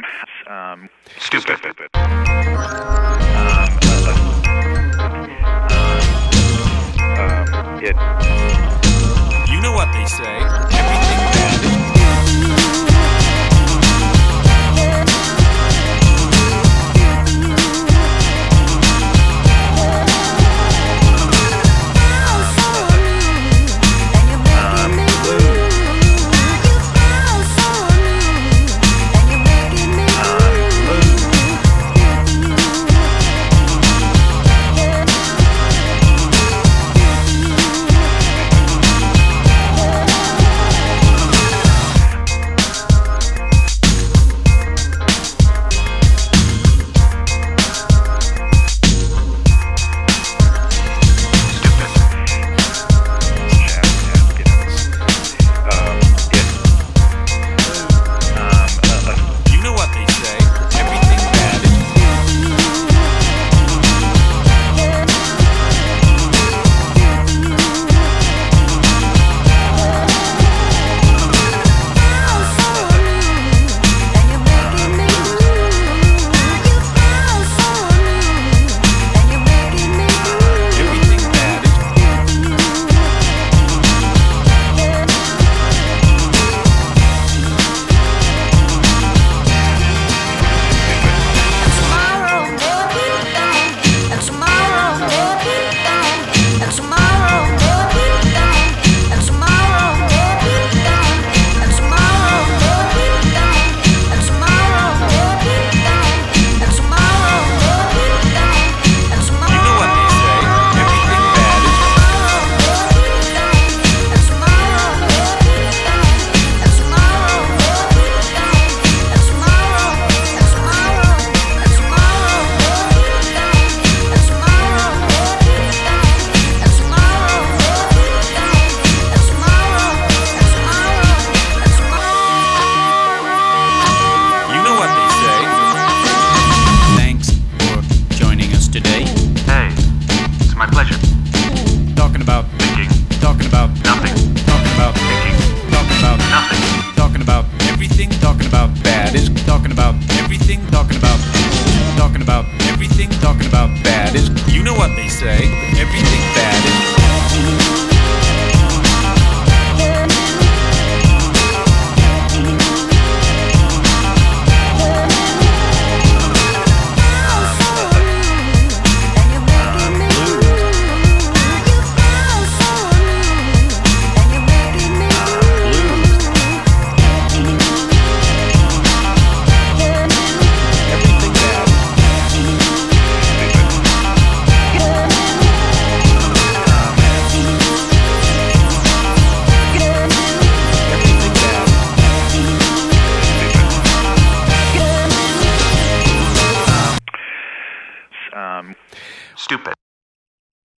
dumb, um, um stupid. Um, stupid. Uh, um, um, it. You know what they say. today. stupid.